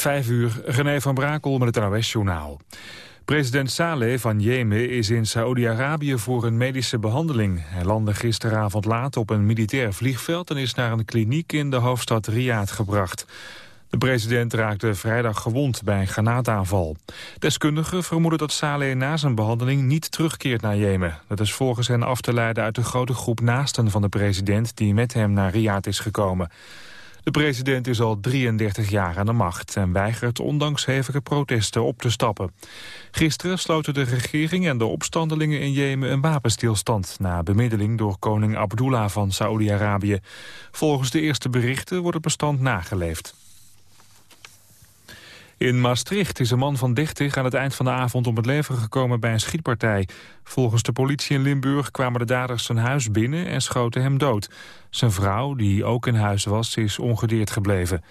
Vijf uur, René van Brakel met het NOS-journaal. President Saleh van Jemen is in Saoedi-Arabië voor een medische behandeling. Hij landde gisteravond laat op een militair vliegveld... en is naar een kliniek in de hoofdstad Riyadh gebracht. De president raakte vrijdag gewond bij een granaataanval. Deskundigen vermoeden dat Saleh na zijn behandeling niet terugkeert naar Jemen. Dat is volgens hen af te leiden uit de grote groep naasten van de president... die met hem naar Riyadh is gekomen. De president is al 33 jaar aan de macht en weigert ondanks hevige protesten op te stappen. Gisteren sloten de regering en de opstandelingen in Jemen een wapenstilstand... na bemiddeling door koning Abdullah van Saoedi-Arabië. Volgens de eerste berichten wordt het bestand nageleefd. In Maastricht is een man van 30 aan het eind van de avond om het leven gekomen bij een schietpartij. Volgens de politie in Limburg kwamen de daders zijn huis binnen en schoten hem dood. Zijn vrouw, die ook in huis was, is ongedeerd gebleven.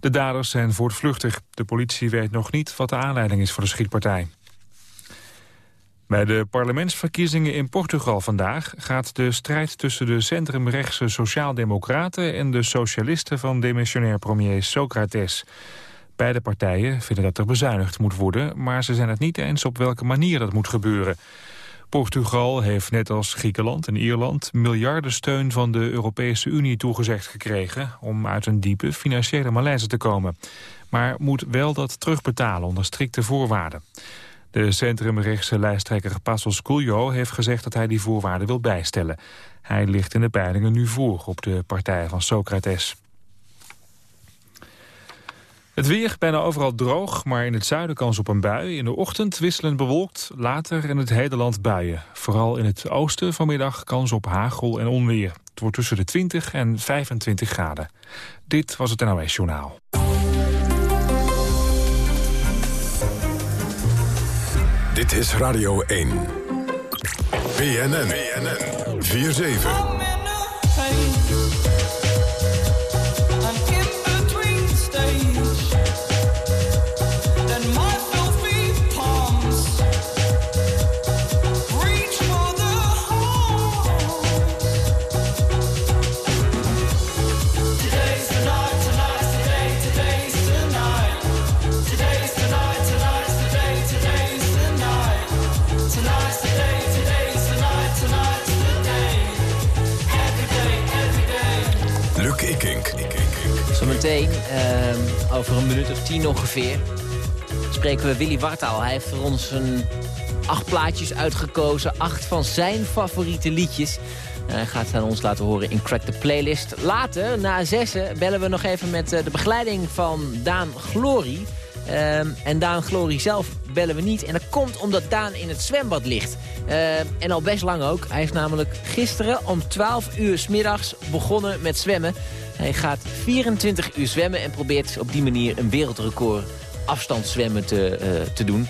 De daders zijn voortvluchtig. De politie weet nog niet wat de aanleiding is voor de schietpartij. Bij de parlementsverkiezingen in Portugal vandaag gaat de strijd tussen de centrumrechtse sociaaldemocraten en de socialisten van demissionair premier Socrates. Beide partijen vinden dat er bezuinigd moet worden... maar ze zijn het niet eens op welke manier dat moet gebeuren. Portugal heeft net als Griekenland en Ierland... miljarden steun van de Europese Unie toegezegd gekregen... om uit een diepe financiële malaise te komen. Maar moet wel dat terugbetalen onder strikte voorwaarden. De centrumrechtse lijsttrekker Passos Coelho heeft gezegd dat hij die voorwaarden wil bijstellen. Hij ligt in de peilingen nu voor op de partij van Socrates. Het weer bijna overal droog, maar in het zuiden kans op een bui. In de ochtend wisselend bewolkt, later in het hele land buien. Vooral in het oosten vanmiddag kans op hagel en onweer. Het wordt tussen de 20 en 25 graden. Dit was het NOS Journaal. Dit is Radio 1. BNN. BNN. 4-7. Over een minuut of tien ongeveer, spreken we Willy Wartaal. Hij heeft voor ons een acht plaatjes uitgekozen. Acht van zijn favoriete liedjes. Hij gaat aan ons laten horen in Crack the Playlist. Later, na zessen, bellen we nog even met eh, de begeleiding van Daan Glory. Ehm, en Daan Glory zelf bellen we niet. En dat komt omdat Daan in het zwembad ligt. Ehm, en al best lang ook. Hij is namelijk gisteren om 12 uur s middags begonnen met zwemmen. Hij gaat 24 uur zwemmen en probeert op die manier een wereldrecord afstandszwemmen te, uh, te doen.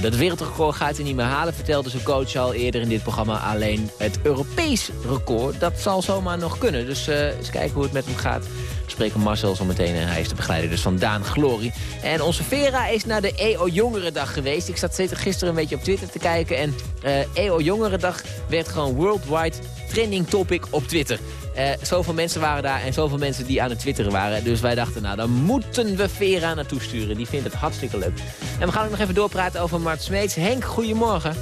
Dat wereldrecord gaat hij niet meer halen, vertelde zijn coach al eerder in dit programma. Alleen het Europees record, dat zal zomaar nog kunnen. Dus uh, eens kijken hoe het met hem gaat. We spreken Marcel zo meteen en hij is de begeleider dus van Daan Glory. En onze Vera is naar de EO Jongerendag geweest. Ik zat gisteren een beetje op Twitter te kijken. En uh, eh, EO Jongerendag werd gewoon worldwide trending topic op Twitter. Uh, zoveel mensen waren daar en zoveel mensen die aan het twitteren waren. Dus wij dachten, nou, dan moeten we Vera naartoe sturen. Die vindt het hartstikke leuk. En we gaan ook nog even doorpraten over Mart Smeets. Henk, goedemorgen.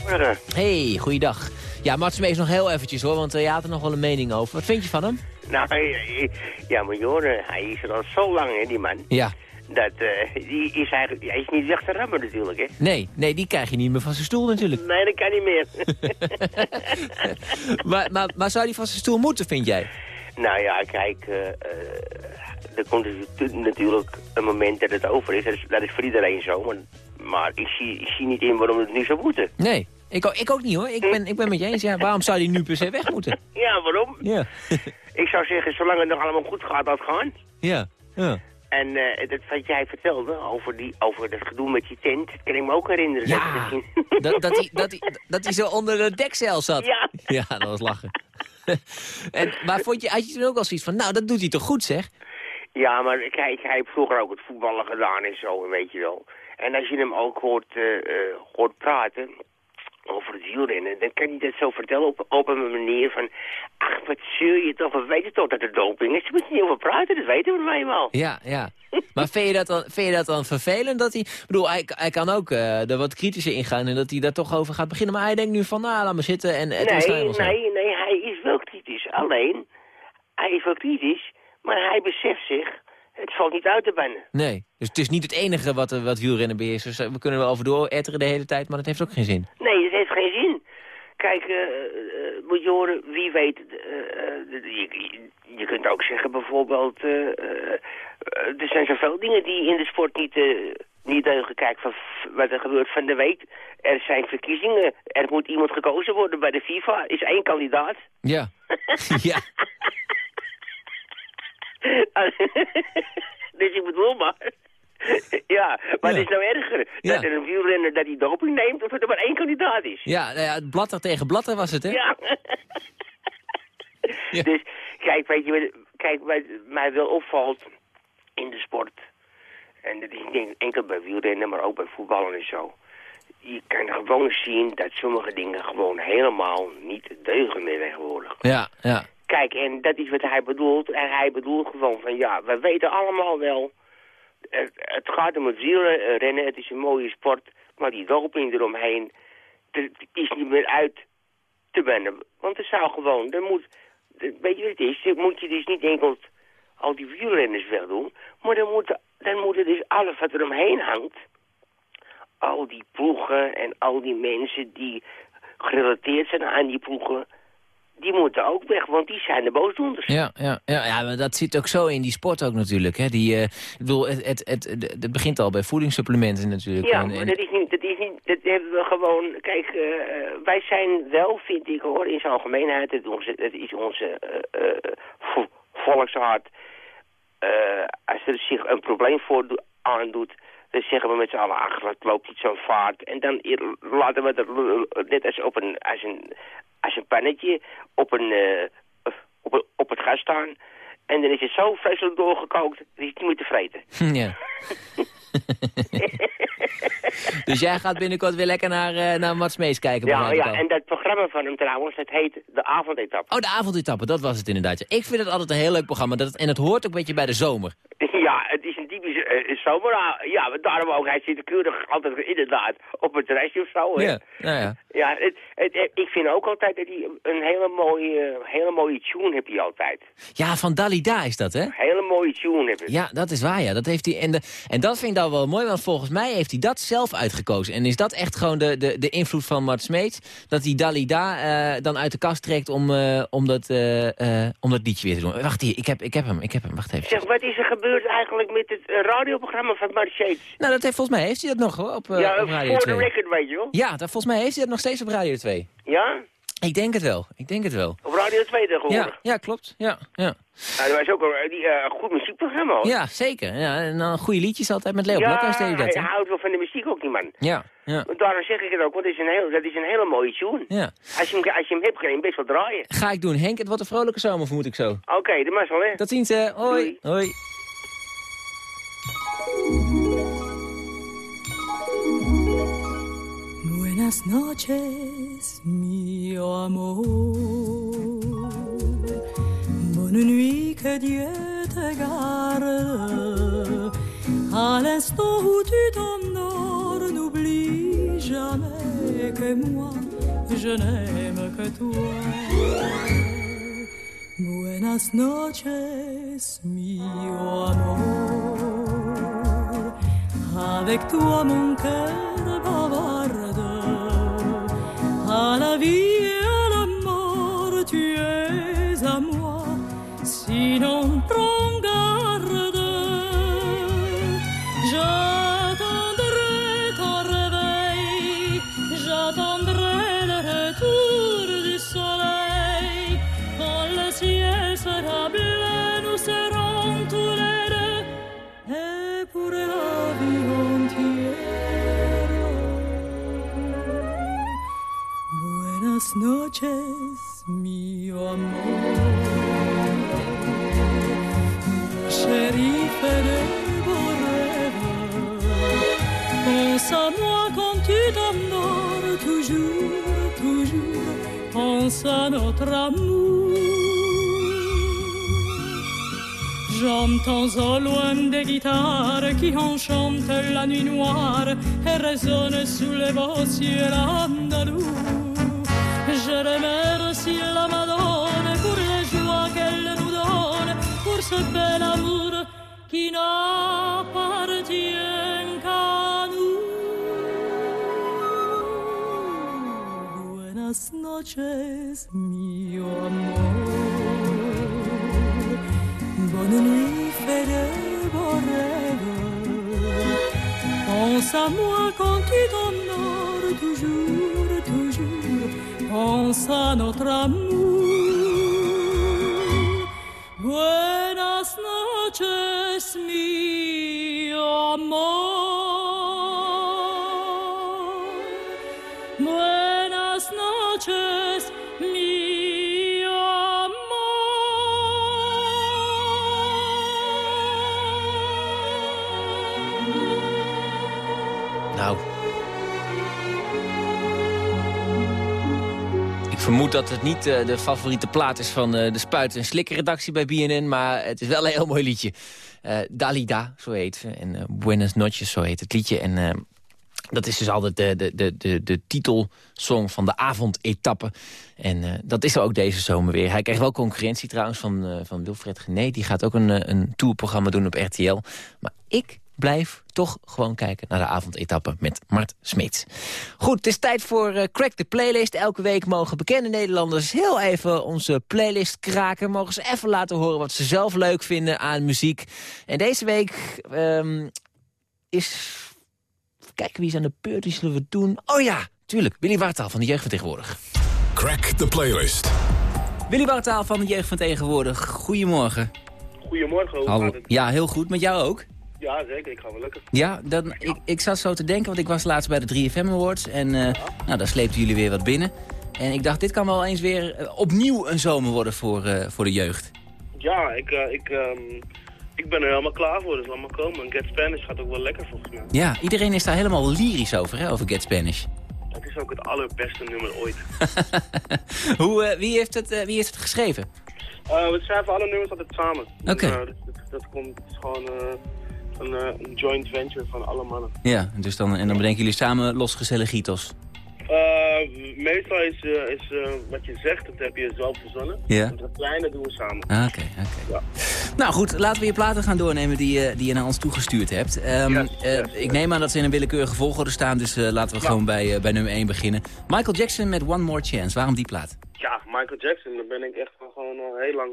Goedemorgen. Hey, goeiedag. Ja, Mart Smeets nog heel eventjes hoor, want uh, je had er nog wel een mening over. Wat vind je van hem? Nou, ja, maar hij is er al zo lang, hè, die man. Ja dat, uh, die is eigenlijk, hij is niet echt te rammen natuurlijk, hè? Nee, nee, die krijg je niet meer van zijn stoel natuurlijk. Nee, dat kan niet meer. maar, maar, maar zou hij van zijn stoel moeten, vind jij? Nou ja, kijk, uh, er komt natuurlijk een moment dat het over is. Dat is, dat is voor iedereen zo, maar, maar ik, zie, ik zie niet in waarom het nu zou moeten. Nee, ik, ik ook niet hoor. Ik ben, ik ben met je eens. Ja, waarom zou hij nu per se weg moeten? Ja, waarom? Ja. ik zou zeggen, zolang het nog allemaal goed gaat, dat gaan. Ja, ja. En uh, dat wat jij vertelde over, die, over dat gedoe met je tent, dat kan ik me ook herinneren. Ja, dat, dat, hij, dat, hij, dat hij zo onder de dekcel zat. Ja. Ja, dat was lachen. en, maar vond je, had je toen ook al zoiets van, nou, dat doet hij toch goed, zeg? Ja, maar kijk, hij heeft vroeger ook het voetballen gedaan en zo, weet je wel. En als je hem ook hoort, uh, uh, hoort praten, over het wielrennen, dan kan hij dat zo vertellen op, op een manier van... Ach, wat zul je toch, we weten toch dat er doping is. Je moet niet over praten, dat weten we nou eenmaal. Ja, ja. Maar vind je dat dan, vind je dat dan vervelend? Dat hij, ik bedoel, hij, hij kan ook uh, er wat kritischer ingaan en dat hij daar toch over gaat beginnen. Maar hij denkt nu van, nou, laat me zitten en het nee, nee, nee, hij is wel kritisch. Alleen, hij is wel kritisch, maar hij beseft zich, het valt niet uit te bannen. Nee, dus het is niet het enige wat, wat wielrennen beheerst. Dus we kunnen wel over door etteren de hele tijd, maar dat heeft ook geen zin. Nee, het heeft geen zin. Kijk, uh, moet je horen, wie weet... je, je kunt ook zeggen bijvoorbeeld... er zijn zoveel dingen die in de sport niet, niet deugen. Kijk, van, wat er gebeurt van de week. Er zijn verkiezingen. Er moet iemand gekozen worden bij de FIFA. Is één kandidaat. Ja. ja. dus ik bedoel maar... ja, maar het is nou erger. Dat er een wielrenner dat hij doping neemt of dat er maar één kandidaat is. Ja, nou ja blatter tegen blatter was het, hè? Ja. ja. Dus, kijk, weet je, kijk, wat mij wel opvalt in de sport... en dat is niet enkel bij wielrennen, maar ook bij voetballen en zo... je kan gewoon zien dat sommige dingen gewoon helemaal niet deugen meer tegenwoordig. Ja, ja. Kijk, en dat is wat hij bedoelt. En hij bedoelt gewoon van, ja, we weten allemaal wel het, het gaat om het wielrennen, het is een mooie sport, maar die doping eromheen, is niet meer uit te wennen. Want er zou gewoon, er moet, weet je wat het is, dan moet je dus niet enkel al die wielrenners wel doen, maar dan moet, dan moet er dus alles wat eromheen hangt, al die ploegen en al die mensen die gerelateerd zijn aan die ploegen, die moeten ook weg, want die zijn de boosdoenders. Ja, ja, ja, ja maar dat zit ook zo in die sport ook natuurlijk. Hè? Die, uh, ik bedoel, het, het, het, het, begint al bij voedingssupplementen natuurlijk. Ja, maar dat is niet, dat is niet, dat hebben we gewoon, kijk, uh, wij zijn wel, vind ik hoor, in zijn algemeenheid, het, onze, het is onze uh, volkshart. als er zich een probleem voor aandoet, dan zeggen we met z'n allen, ach, het loopt niet zo'n vaart. En dan laten we het net als op een, als een, als een pannetje op, een, uh, op, op het gas staan. En dan is het zo vreselijk doorgekookt, dat je het niet meer te vreten. Ja. dus jij gaat binnenkort weer lekker naar, uh, naar Mats Mees kijken? Ja, ja en dat programma van hem trouwens, dat heet De Avondetappe. Oh, De Avondetappe, dat was het inderdaad. Ik vind het altijd een heel leuk programma dat en het hoort ook een beetje bij de zomer. Het is een typische uh. Ja, daarom ook. Hij zit keurig altijd inderdaad op het terrasje of zo. Ja, ja, ja. ja het, het, ik vind ook altijd dat hij een hele mooie, hele mooie tune heeft hij altijd. Ja, van Dalida is dat, hè? Een hele mooie tune heeft hij. Ja, dat is waar, ja. Dat heeft hij, en, de, en dat vind ik dan wel mooi, want volgens mij heeft hij dat zelf uitgekozen. En is dat echt gewoon de, de, de invloed van Mart Smeets? Dat hij Dalida uh, dan uit de kast trekt om, uh, om, dat, om dat liedje weer te doen. Wacht hier, ik heb, ik heb hem, ik heb hem. Wacht even. Zeg, wat is er gebeurd eigenlijk met het radioprogramma van Smeets? Nou, dat heeft, volgens mij heeft hij dat nog op, ja, op Radio 2. Ja, voor de record, weet je wel. Ja, dat, volgens mij heeft hij dat nog steeds op Radio 2. Ja? Ik denk het wel, ik denk het wel. Op Radio 2 tegenwoordig? Ja, ja klopt, ja. ja. Nou, dat was ook een die, uh, goed muziekprogramma hoor. Ja, zeker. Ja, en dan goede liedjes altijd met Leo ja, Blokhuis deed dat. Ja, hij houdt wel van de muziek ook, die man. Ja, ja. Daarom zeg ik het ook, want dat is een, heel, dat is een hele mooie tune. Ja. Als je hem, als je hem hebt, kan je hem best wel draaien. Ga ik doen. Henk, het wordt een vrolijke zomer, vermoed ik zo. Oké, okay, de mazzel, hè. Tot ziens, hè. Hoi. Doei. Hoi. Buenas noches, mi amor. Bonne nuit, que Dieu te garde. À l'instant où tu t'endors, n'oublie jamais que moi, je n'aime que toi. Buenas noches, mi amor. Avec toi, mon cœur bavarde. À la vie et à la mort, tu es à moi. Sinon, prends Noches, mi amor. Fais des beaux rêves. Pense à moi quand tu t'endors, toujours, toujours. Pense à notre amour. J'entends au loin des guitares qui enchantent la nuit noire et résonnent sous les beaux ciels Je remercie la Madone pour les joies qu'elle nous donne, pour ce bel amour qui n'appartient qu'à nous. Buenas noches, mio amor. Bonne nuit, fais de beaux rêves. Pense à moi quand tu toujours, toujours. Pense à notre amour. Buenas noches, mi vermoed dat het niet eh, de favoriete plaat is van eh, de Spuit- en Slikkerredactie bij BNN... maar het is wel een heel mooi liedje. Eh, Dalida, zo heet ze. En Buenas Noches, zo heet het liedje. En dat is dus altijd de, de, de, de, de titelsong van de avondetappe. En dat is er ook deze zomer weer. Hij krijgt wel concurrentie trouwens van, van Wilfred Gené. Die gaat ook een, een tourprogramma doen op RTL. Maar ik blijf toch gewoon kijken naar de avondetappe met Mart Smeets. Goed, het is tijd voor eh, Crack the Playlist. Elke week mogen bekende Nederlanders heel even onze playlist kraken. Mogen ze even laten horen wat ze zelf leuk vinden aan muziek. En deze week ehm, is... Kijken wie is aan de beurt, wie zullen we doen? Oh ja, tuurlijk, Willy Wartaal van de Jeugd van Tegenwoordig. Crack the playlist. Willy Wartaal van de Jeugd van Tegenwoordig, goedemorgen. Goedemorgen, hoe Hallo. gaat het? Ja, heel goed. Met jou ook? Ja, zeker. Ik ga wel lukken. Ja, dan, ik, ik zat zo te denken, want ik was laatst bij de 3FM Awards. En eh, nou, daar sleepten jullie weer wat binnen. En ik dacht, dit kan wel eens weer eh, opnieuw een zomer worden voor, eh, voor de jeugd. Ja, ik, ik, ehm, ik ben er helemaal klaar voor, dus laat maar komen. En Get Spanish gaat ook wel lekker volgens mij. Ja, iedereen is daar helemaal lyrisch over, hè, over Get Spanish. Het is ook het allerbeste nummer ooit. Hoe, wie, heeft het, wie heeft het geschreven? We schrijven alle nummers altijd samen. Oké. Eh, dat, dat, dat komt gewoon een, eh, een joint venture van alle mannen. Ja, dus dan, en dan bedenken jullie samen Los Gezelligitos. Eh, meestal is, eh, is wat je zegt, dat heb je zelf verzonnen. Ja. En dat kleine doen we samen. Ah, Oké, oké. Ja. Nou goed, laten we je platen gaan doornemen die, je- die je naar ons toegestuurd hebt. Ehm, Yes, eh, yes, ik neem aan dat ze in een willekeurige volgorde staan, dus laten we Ja. gewoon bij, bij nummer 1 beginnen. Michael Jackson met One More Chance, waarom die plaat? Ja, Michael Jackson, daar ben ik echt gewoon al heel lang...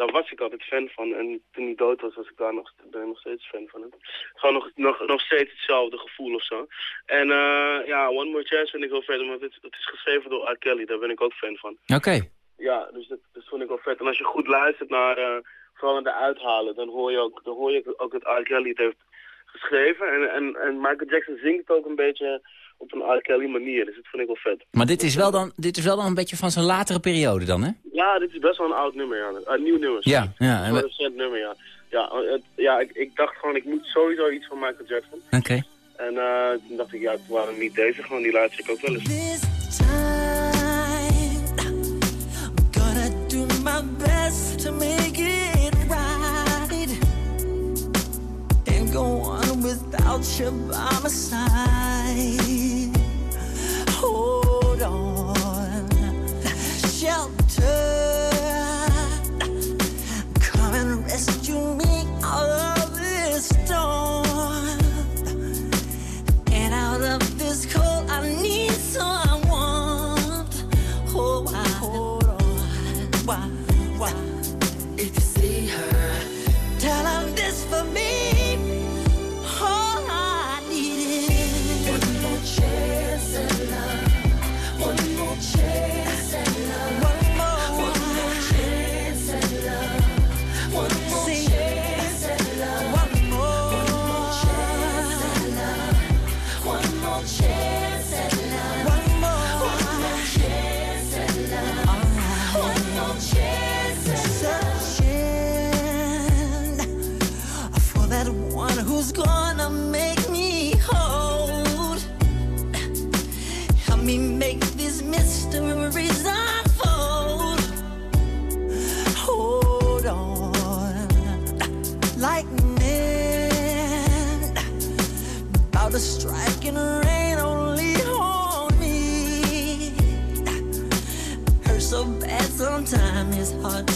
Daar was ik altijd fan van. En toen hij dood was, was ik daar nog, ben ik nog steeds fan van hem. Gewoon nog, nog, nog steeds hetzelfde gevoel of zo. En eh, ja, One More Chance vind ik wel vet, omdat het, het is geschreven door R. Kelly. Daar ben ik ook fan van. Oké, Ja, dus dat, dat vond ik wel vet. En als je goed luistert naar, eh, vooral naar de uithalen, dan hoor je ook, dan hoor je ook dat R. Kelly het heeft geschreven. En, en, en Michael Jackson zingt het ook een beetje op een R. Kelly manier. Dus dat vind ik wel vet. maar dit is, wel dan, dit is wel dan een beetje van zijn latere periode dan, hè? Ja, dit is best wel een oud nummer, ja. Een nieuw nummer. sorry. Ja, ja. en Een we- recent nummer, ja. Ja, het, ja ik, ik dacht gewoon, ik moet sowieso iets van Michael Jackson. Oké. En eh, toen dacht ik, ja, waarom niet deze? Gewoon, die luister ik ook wel eens. This time, I'm gonna do my best to make it right and go on without you by my side. On, shelter, the striking rain only on me. Hurt so bad sometimes it's hard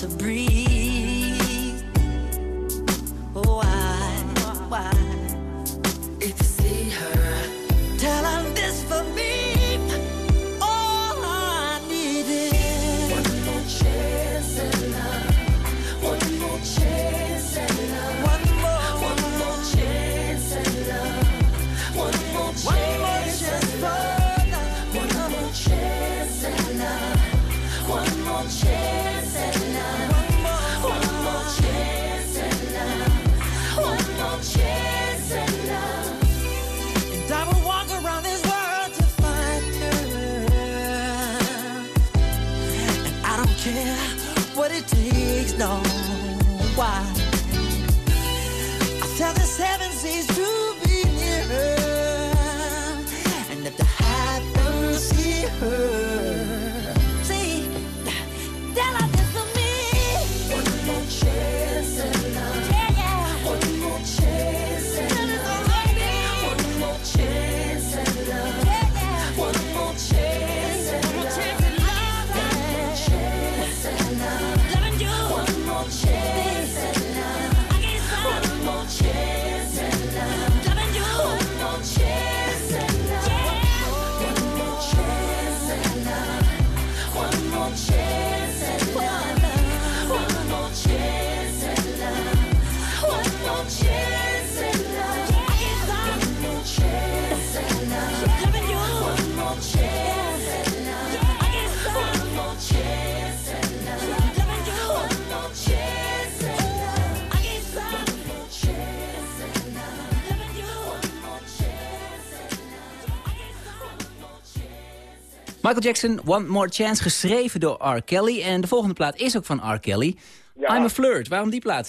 Michael Jackson, One More Chance, geschreven door R. Kelly. En de volgende plaat is ook van R. Kelly. Ja. I'm a Flirt. Waarom die plaat?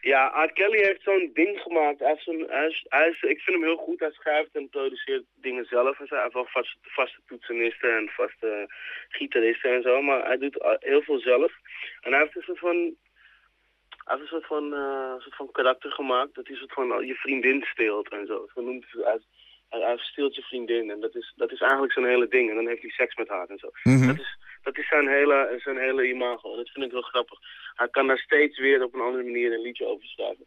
Ja, R. Kelly heeft zo'n ding gemaakt. Hij is een, hij is, hij is- ik vind hem heel goed. Hij schrijft en produceert dingen zelf. En. Hij heeft wel vaste, vaste toetsenisten en vaste gitaristen en zo. Maar hij doet heel veel zelf. En hij heeft een soort van... Hij heeft een soort van, eh, soort van karakter gemaakt. Dat hij een soort van je vriendin steelt en zo. Zo noemt hij, hij, hij, hij steelt je vriendin. En dat is, dat is eigenlijk zijn hele ding. En dan heeft hij seks met haar en zo. Dat is, dat is zijn hele, zijn hele imago. Dat vind ik heel grappig. Hij kan daar steeds weer op een andere manier een liedje over schrijven.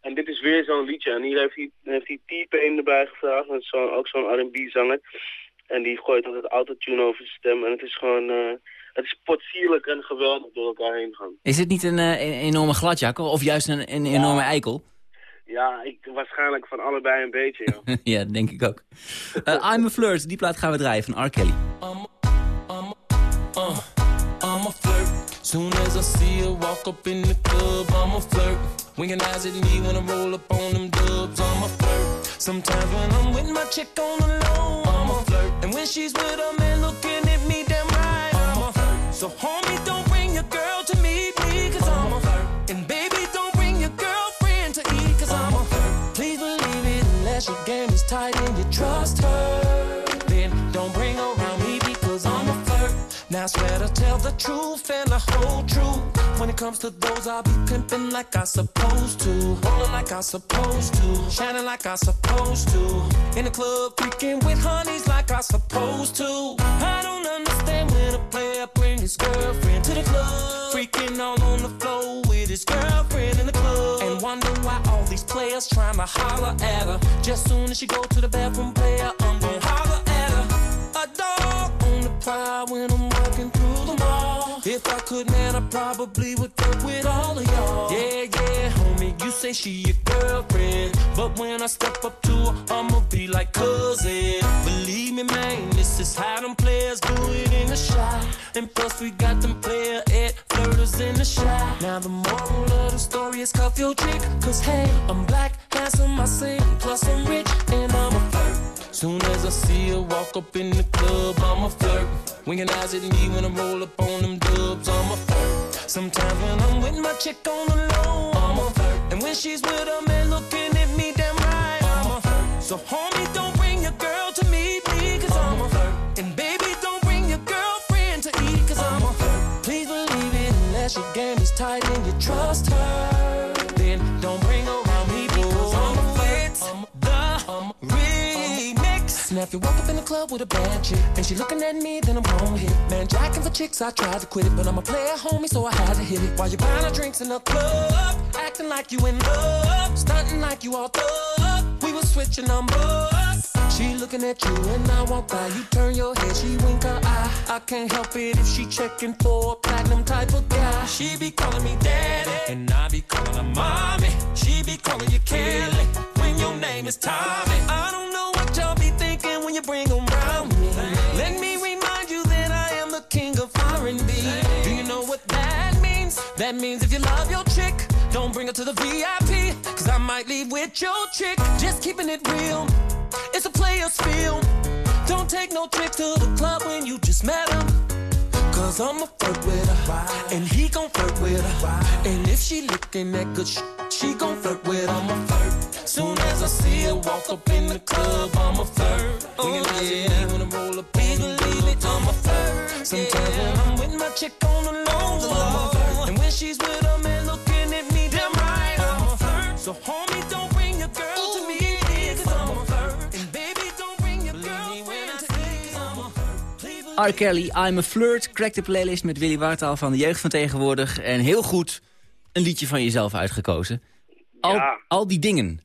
En dit is weer zo'n liedje. En hier heeft hij, heeft hij T-Pain erbij gevraagd. Dat is zo'n- ook zo'n R&B-zanger. En die gooit altijd autotune over zijn stem. En het is gewoon... eh, het is potsierlijk en geweldig door elkaar heen gaan. Is het niet een, eh, enorme gladjakker of juist een, een enorme eikel? Ja, ik, waarschijnlijk van allebei een beetje, joh. ja, denk ik ook. Eh, I'm a Flirt, die plaat gaan we draaien van R. Kelly. I'm a flirt. Soon as I see her walk up in the club, I'm a flirt. Winking eyes at me when I roll up on them dubs, I'm a flirt. Sometimes when I'm with my chick on the low, I'm a flirt. And when she's with a man looking at me damn right, I'm a flirt. So homie, trust her. Then don't bring around me because I'm a flirt. Now I swear to tell the truth and the whole truth. When it comes to those, I'll be pimping like I supposed to. Rolling like I supposed to. Shining like I supposed to. In the club, freaking with honeys like I supposed to. I don't understand when a player bring his girlfriend to the club. Freaking all on the floor with his girlfriend in the. Wonder why all these players trying to holler at her. Just soon as she go to the bathroom, player, I'm gon' holler at her. A dog on the prowl when I'm walking through. If I could, man, I probably would fuck with all of y'all. Yeah, yeah, homie, you say she your girlfriend. But when I step up to her, I'ma be like cousin. Believe me, man, this is how them players do it in the shot. And plus, we got them player at flirters in the shot. Now, the moral of the story is cuff your chick. Cause hey, I'm black, handsome, I sing. Plus, I'm rich, and flirt. Soon as I see her walk up in the club, I'm a flirt. Winking eyes at me when I roll up on them dubs, I'm a flirt. Sometimes when I'm with my chick on the low, I'm a flirt. And when she's with a man looking at me damn right, I'm a flirt. So homie, don't Now if you walk up in the club with a bad chick and she looking at me, then I'm gon' hit. Man, jacking for chicks, I tried to quit it, but I'm a player, homie, so I had to hit it. While you buying her drinks in the club, acting like you in love, stunting like you all thug. We was switching numbers. She looking at you and I walk by. You turn your head, she wink her eye. I can't help it if she checking for a platinum type of guy. She be calling me daddy, and I be calling her mommy. She be calling you Kelly when your name is Tommy. I don't know bring around me. Let me remind you that I am the king of R&B. Do you know what that means? That means if you love your chick, don't bring her to the VIP. Cause I might leave with your chick. Just keeping it real. It's a player's field. Don't take no trick to the club when you just met him. Cause I'ma flirt with her. And he gon' flirt with her. And if she looking at good sh- she gon' flirt with I'ma flirt. Soon as I see her walk up in the club, I'ma flirt. Oh, yeah. When I roll up, big believe it, I'ma flirt. Sometimes when I'm with my chick on the low, I'ma flirt. And when she's with a man looking at me, damn right, I'ma flirt. So homie, don't bring your girl to me, cause I'ma flirt. And baby, don't bring your to me, cause I'ma flirt. R. Kelly, I'm a Flirt. Crack de playlist met Willy Wartaal van de jeugd van tegenwoordig. En heel goed een liedje van jezelf uitgekozen. Al, Ja. al die dingen.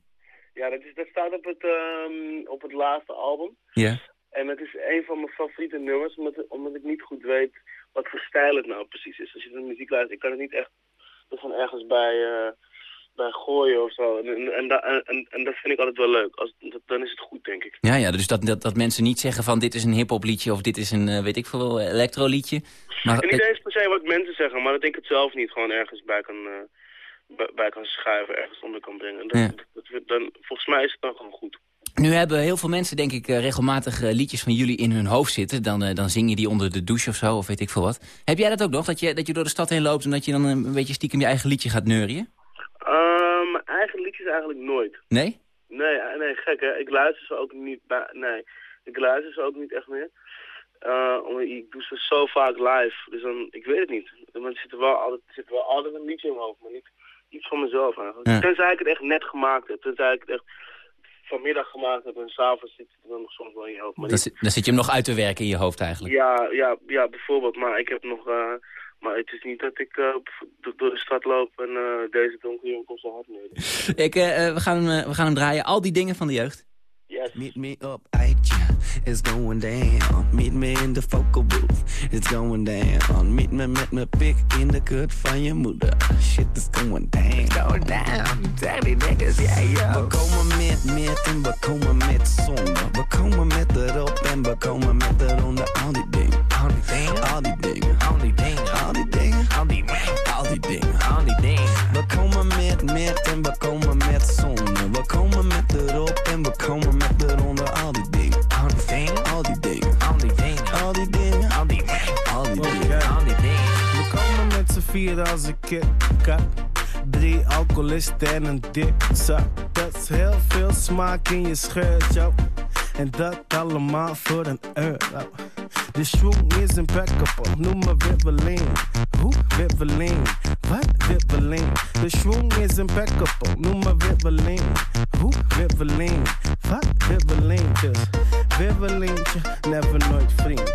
Ja, dat, is, dat staat op het, ehm, op het laatste album. Ja. En het is een van mijn favoriete nummers, omdat, omdat ik niet goed weet wat voor stijl het nou precies is. Als je de muziek luistert, ik kan het niet echt van ergens bij, eh, bij gooien of zo. En, en, en, en, dat vind ik altijd wel leuk. Als, dan is het goed, denk ik. Ja, ja, dus dat, dat, dat mensen niet zeggen van dit is een hip-hop liedje of dit is een, eh, weet ik veel, electro liedje. Maar En niet eens per se wat mensen zeggen, maar dat ik het zelf niet gewoon ergens bij kan, eh, bij, kan schuiven, ergens onder kan brengen. Dat, Ja. dat, dat- dan, volgens mij is het dan gewoon goed. nu hebben heel veel mensen denk ik eh, regelmatig eh, liedjes van jullie in hun hoofd zitten. Dan, eh, dan zing je die onder de douche of zo, of weet ik veel wat. Heb jij dat ook nog, dat je, dat je door de stad heen loopt en dat je dan een beetje stiekem je eigen liedje gaat neurien? Mijn eigen liedjes eigenlijk nooit. Nee? Nee, nee, gek hè. Ik luister ze ook niet nee. Ik luister ze ook niet echt meer. Ik doe ze zo vaak live. Dus dan, ik weet het niet. Er zit wel altijd, zit wel altijd een liedje in mijn hoofd, maar niet iets van mezelf eigenlijk. Ja. Tenzij ik het echt net gemaakt heb. Tenzij ik het echt vanmiddag gemaakt heb en s'avonds zit het dan nog soms wel in je hoofd. Maar Dan, niet- zit- dan zit je hem nog uit te werken in je hoofd eigenlijk. ja, ja, ja, bijvoorbeeld. Maar ik heb nog... eh, maar het is niet dat ik eh, do- door de stad loop en eh, deze donkere jongen komt zo hard neer. Ik, we, gaan, hem, we gaan hem draaien, al die dingen van de jeugd. Yes. Meet me up, Aitja. It's going down. Meet me in the focal booth. It's going down. Meet me met me pik in the kut van je moeder. Shit is going down. Going down. Dirty niggas, yeah, yeah. We komen met met en we komen met zonder. We komen met erop en we komen met eronder. Al die dingen. Al die dingen. Al die dingen. Al die dingen. Al die dingen. Al die Al die dingen. Al die dingen. We komen met met en we komen met zonder. We komen met erop en we komen met eronder. Al die dingen. Al die dingen. Al die dingen. Al die dingen. Al die dingen. Al die Al die dingen. Al die dingen. We komen met z'n vier als een KitKat. Drie alcoholisten en een dik zak. Dat is heel veel smaak in je scheurt, yo. En dat allemaal voor een euro. De swing is impeccable, noem me Wibbeling. Hoe Wibbeling? Wat Wibbeling? De swing is impeccable, noem me Wibbeling. Hoe Wibbeling? Wat Wibbeling? Dus never nooit vriendje.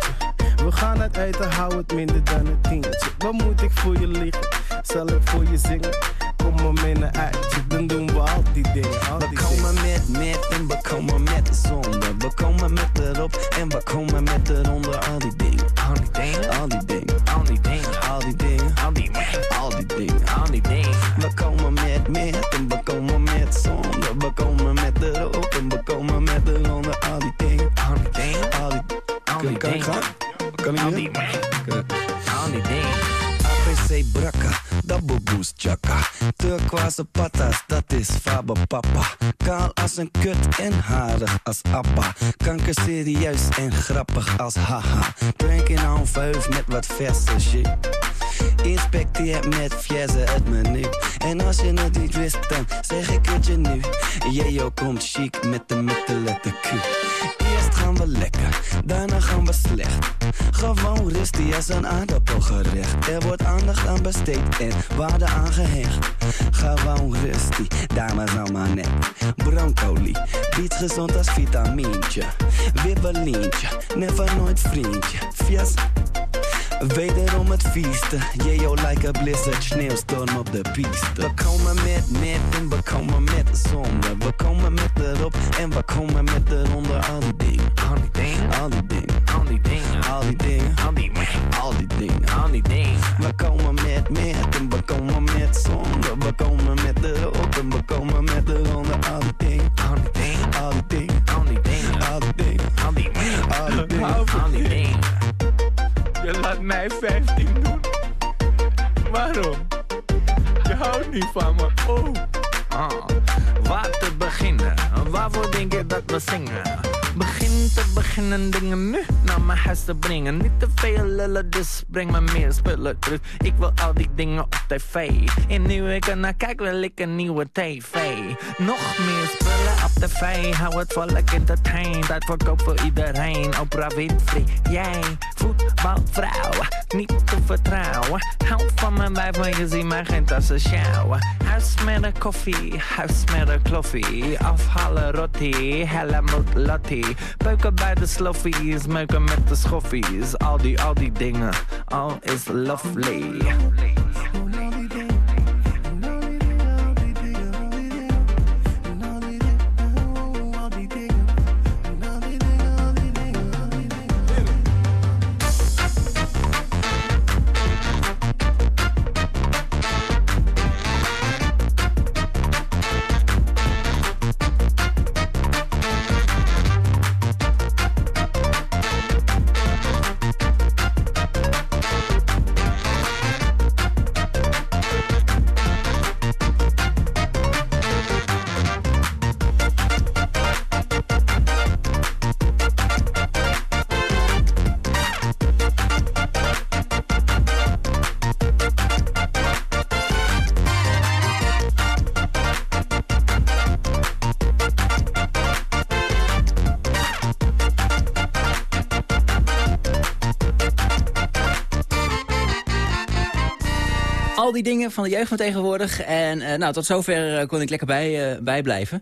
We gaan het eten, hou het minder dan een tientje. Wat moet ik voor je liegen? Zal ik voor je zingen? Kom maar mee naar uitje, dan doen we al die dingen. Al We die komen dingen. met met en we komen met zonder. We komen met erop en we komen met eronder. Al die dingen. Al die dingen. Al die dingen. Al die dingen. Al die dingen. Al die Al die dingen. Al die dingen. We komen met met en we komen met zonder. We komen met erop en we komen met eronder. Al die dingen. Al die dingen. Al die die Kan ik gaan? Kan ik hier? Al die dingen. APC Brakka, boost jacka. Turquoise patas, dat is Faber papa. Kaal als een kut en harig als appa. Kanker serieus en grappig als haha. Drink in een met wat verse shit. Inspecteer met fjezen het menu. En als je het niet wist, dan zeg ik het je nu. Jeo komt chic met de met de letter Q. We lekker, daarna gaan we slecht. Gewoon rustig als een aardappelgerecht. Er wordt aandacht aan besteed en waarde aan gehecht. Gewoon rustig, dames allemaal net. Broncoli, iets gezond als vitamintje. Wibbelientje, never nooit vriendje. Fies. Wederom het viesten. Jeo like a blizzard, sneeuwstorm op de piste. We komen met met en we komen met zonder. We komen met erop en we komen met eronder. Al die dingen, al die dingen, al die dingen, al die dingen, al die dingen, al die dingen, al die dingen, al die dingen. We komen met met en we komen met zonder. We komen met erop en we komen met eronder. Al die dingen, al die dingen, al die dingen, al die dingen, al die dingen, al die dingen, al die dingen. Je laat mij 15 doen. Waarom? Je houdt niet van me. Oh. Waar te beginnen? Waarvoor denk je dat we zingen? Begin te beginnen dingen nu naar mijn huis te brengen. Niet te veel lullen, dus breng me meer spullen terug. Ik wil al die dingen op tv. En nu ik kijk, wil ik een nieuwe tv. Nog meer spullen op tv. Hou het volk entertained. Tijd voor koop voor iedereen. Oprah Winfrey, jij. Voetbalvrouw, niet te vertrouwen. Hou van mijn wijf, maar je ziet mij geen tassen sjouwen. Huis met een koffie, huis met een kloffie. Afhalen rotti, helle moet lottie. Peuken bij de sloffies, meuken met de schoffies. Al die, al die dingen, all is lovely. Dingen van de jeugd van tegenwoordig. En eh, nou, tot zover eh, kon ik lekker bij, eh, bijblijven.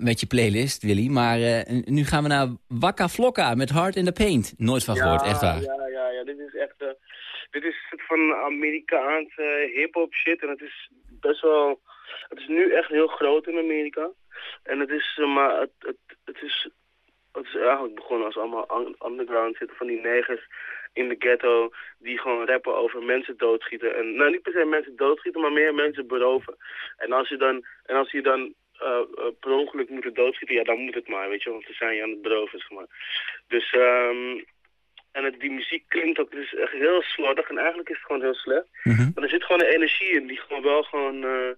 Met je playlist, Willy. Maar nu gaan we naar Wakka Flocka met Heart in the Paint. Nooit van gehoord, echt waar. Ja, ja, ja. Dit is echt... dit is van Amerikaanse hip-hop shit. En het is best wel... Het is nu echt heel groot in Amerika. En het is... maar het, het, is... Het is eigenlijk begonnen als allemaal un- underground zitten van die negers in de ghetto die gewoon rappen over mensen doodschieten. En nou, niet per se mensen doodschieten, maar meer mensen beroven. En als je dan, en als je dan eh, eh, per ongeluk moet doodschieten, ja, dan moet het maar, weet je, want dan zijn je aan het beroven, zeg maar. Dus, ehm en het, die muziek klinkt ook, is echt heel slordig en eigenlijk is het gewoon heel slecht. Maar er zit gewoon een energie in die gewoon wel gewoon, eh,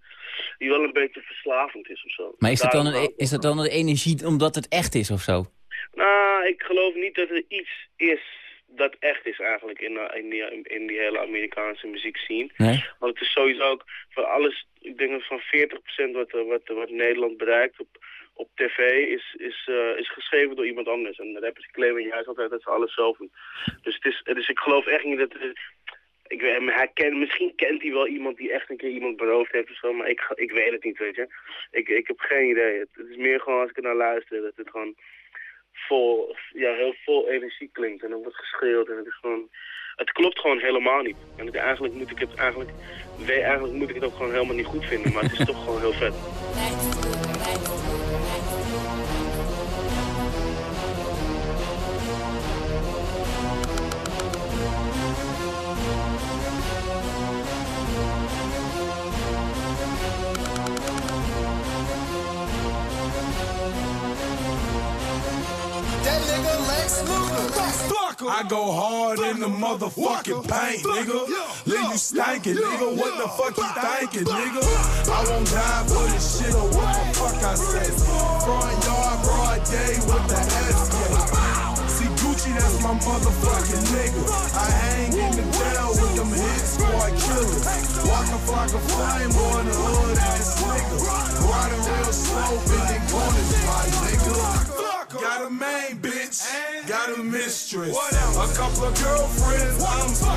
die wel een beetje verslavend is of zo. Maar is dat, dan een, ik is dat dan een energie omdat het echt is of zo? nou, ik geloof niet dat er iets is dat echt is eigenlijk in, eh, in, die, in die hele Amerikaanse muziekscene. Nee? Want het is sowieso ook van alles, ik denk dat van 40% wat, eh, wat, wat Nederland bereikt op, op tv is, is, eh, is geschreven door iemand anders. En rappers claimen juist altijd dat ze alles zelf doen. Dus, het is, dus ik geloof echt niet dat... ik weet, hij ken, misschien kent hij wel iemand die echt een keer iemand beroofd heeft of zo, maar ik, ik weet het niet, weet je. Ik, ik heb geen idee. Het, het is meer gewoon als ik er naar luister, dat het gewoon vol, ja, heel vol energie klinkt. En er wordt geschreeuwd en het is gewoon... Het klopt gewoon helemaal niet. En het, eigenlijk moet ik het eigenlijk... we- Eigenlijk moet ik het ook gewoon helemaal niet goed vinden, maar het is toch gewoon heel vet. Luger. I go hard in the motherfucking paint, nigga. Leave you stankin', nigga. What the fuck you thinking, nigga? I won't die for this shit or what the fuck I say. Front yard, broad day with the S. See Gucci, that's my motherfucking nigga. I hang in the jail with them hit squad killers. Like a flame on the hood ass nigga. Riding real slow, bending corners. Got a main bitch, got a mistress. A couple of girlfriends, I'm so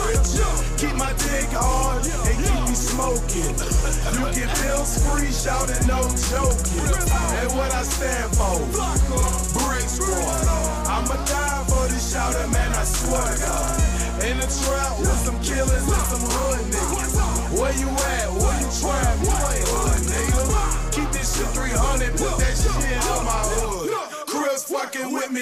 rich. Keep my dick hard and keep me smoking. You get bills free, shouting no joking. And what I stand for,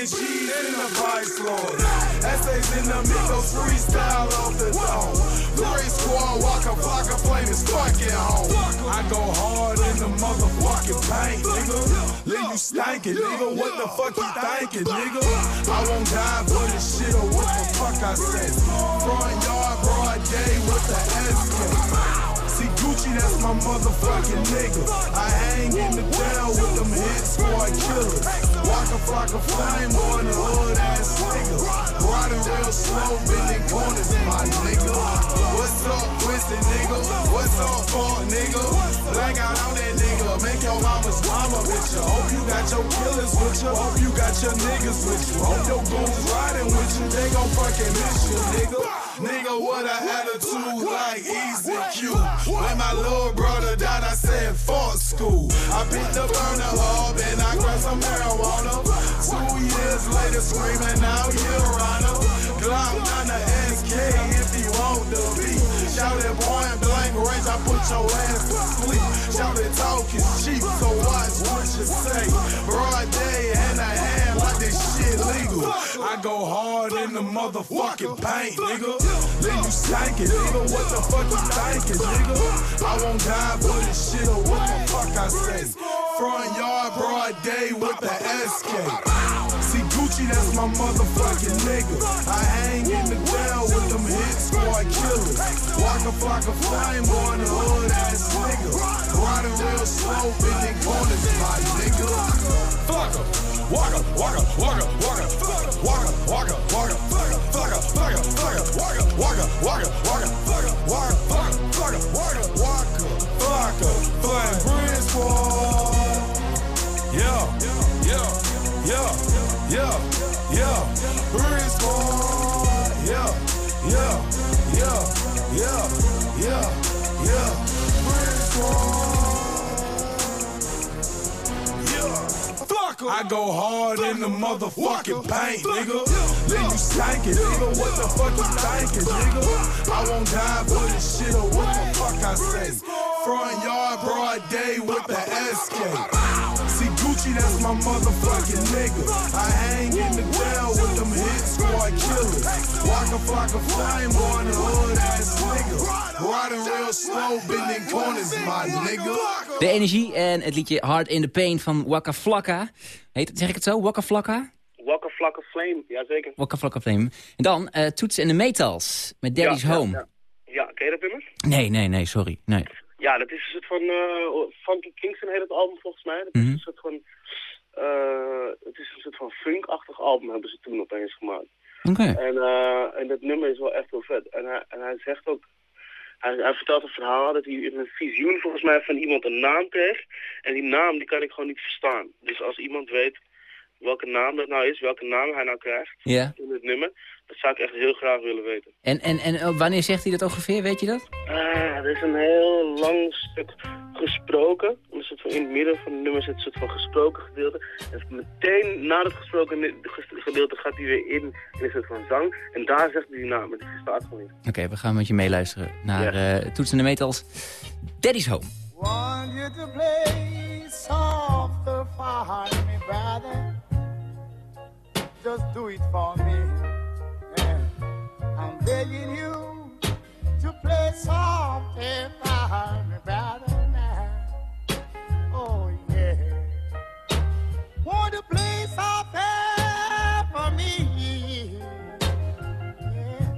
fucking with in the vice lord. Essays in the Migos freestyle off the dome. Three squad, walk a flock of flame is fucking home. I go hard in the motherfucking paint, nigga. Leave you stankin', nigga. What the fuck you thinking, nigga? I won't die for this shit or what the fuck I said. Front yard, broad day with the SK. Gucci, that's my motherfucking nigga. I hang in the down with them hit squad killers. Walk a flock of flame on the hood ass nigga. Riding real slow, bending corners, my nigga. What's up, twisted nigga? What's up, fuck nigga? Blank out on that nigga. Make your mama's mama with you. Hope you got your killers with you. Hope you got your niggas with you. Hope your goons riding with you. They gon' fucking miss you, nigga. Nigga, what a attitude like Easy Q. When my little brother died, I said, fuck school. I picked the burner up and I grabbed some marijuana. Two years later, screaming out, you're on Glock on the SK if you want to be. Shout it point blank range, I put your ass to sleep. Shout it talk is cheap, so watch what you say. Broad day and a this shit legal. I go hard in the motherfucking paint, nigga. Leave you stankin', nigga. What the fuck you thinking, nigga? I won't die for this shit or what the fuck I say. Front yard, broad day with the SK. See Gucci, that's my motherfucking nigga. I hang in the down with them hit squad killers. Walk a flock of flame on the hood ass nigga. Riding real slow, bending Water, water, water, water, I go hard in the motherfucking paint, nigga. Then you stankin', nigga. What the fuck you thinking, nigga? I won't die for this shit or what the fuck I say. Front yard, broad day with the SK. That's my motherfucking nigga. I hang in the down with them hit squad killers. Walk a flock of flame on the hood ass nigga. Riding real slow, bending corners, my nigga. De energie en het liedje Hard in the Pain van Waka Flocka. Heet, het- zeg ik het zo? Waka Flocka? Wakker vlakke flame, jazeker. Waka Flocka Flame. En dan eh, Toets en de Metals met Daddy's Ja, ja, Home. Ja, ja. ken je dat nummer? Nee, nee, nee, sorry. Nee. Ja, dat is een soort van... eh, Funky Kingston heet het album volgens mij. Dat is een soort van... eh, het is een soort van funk-achtig album hebben ze toen opeens gemaakt. Oké. En, eh, en dat nummer is wel echt heel vet. En hij, en hij zegt ook... Hij, hij vertelt een verhaal dat hij in een visioen volgens mij van iemand een naam kreeg. En die naam die kan ik gewoon niet verstaan. Dus als iemand weet welke naam dat nou is, welke naam hij nou krijgt in het nummer, dat zou ik echt heel graag willen weten. En, en, en eh, wanneer zegt hij dat ongeveer, weet je dat? Ah, er is een heel lang stuk gesproken. Een soort van in het midden van het nummer zit een soort van gesproken gedeelte. En meteen na dat gesproken gedeelte gaat hij weer in, in een soort van zang. En daar zegt hij die naam, maar die verstaat gewoon niet. Oké, we gaan met je meeluisteren naar eh Toets en de Metals. Daddy's Home. Want you to play softer for me, brother. Just do it for me. Begging you to play softer for me, brother. Now. Oh yeah. Want to play softer for me. Yeah.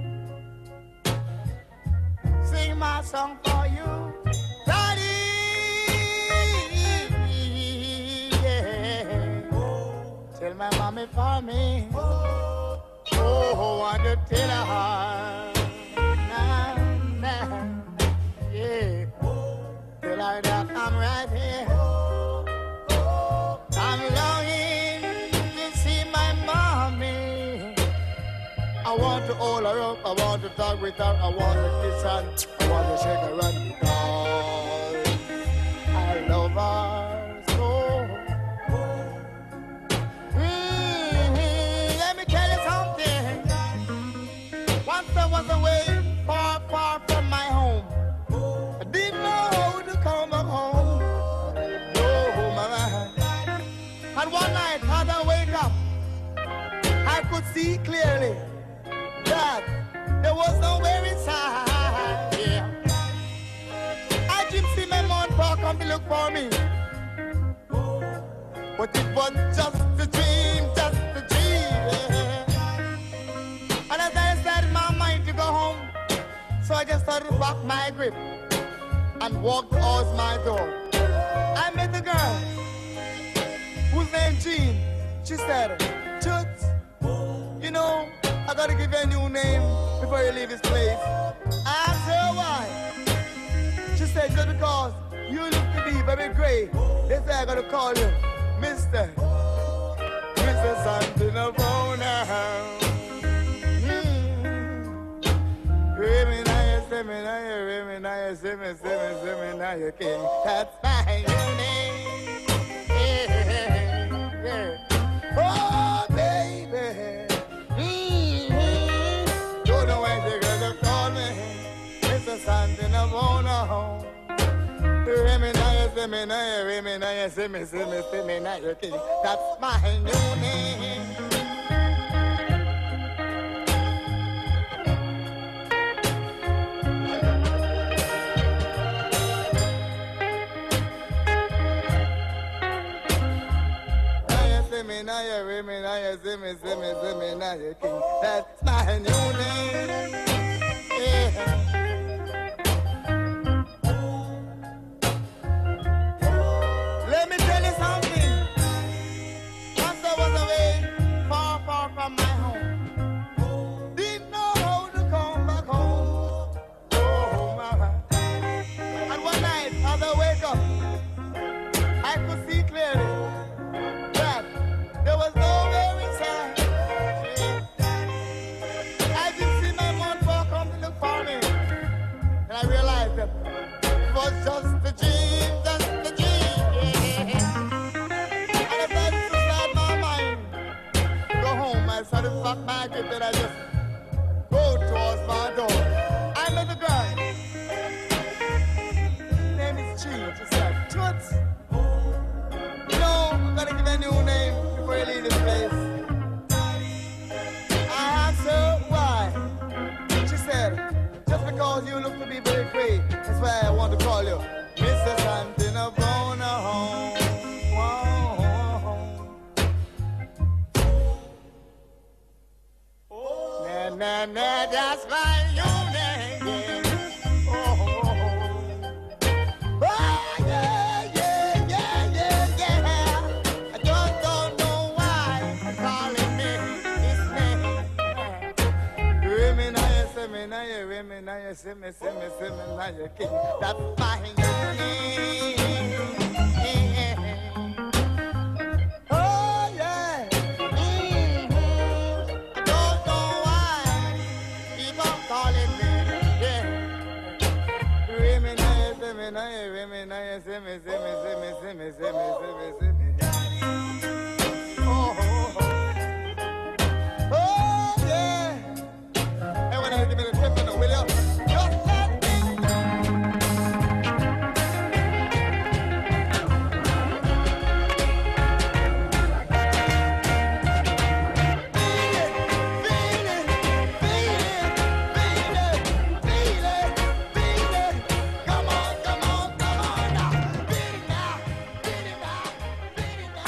Sing my song for you. Daddy, yeah. Tell my mommy for me. Oh, want to tell her. Nah, nah, yeah. Tell her that I'm right here. I'm longing to see my mommy. I want to hold her up, I want to talk with her, I want to kiss her, I want to shake her hand But it was just a dream, just a dream. And as I set my mind to go home, so I just started to rock my grip and walked towards my door. I met a girl whose name Jean. She said, Toots, you know, I gotta give you a new name before you leave this place. I asked her why. She said, just because you look to be very great, they say I gotta call you Mr. Mr. Something upon Remy now you see me now you Remy now you see me, see me, see me now you king. That's my new name. Yeah, yeah. Oh baby. Mm-hmm. Don't know why they gonna call me. Mr. Something upon home. Remy now you see me now you Remy now you see me, see see me now, you see me now, you see me, see me, see me now, you okay. That's my new name. Zimmy, see me, now you king. That's my new name. Yeah.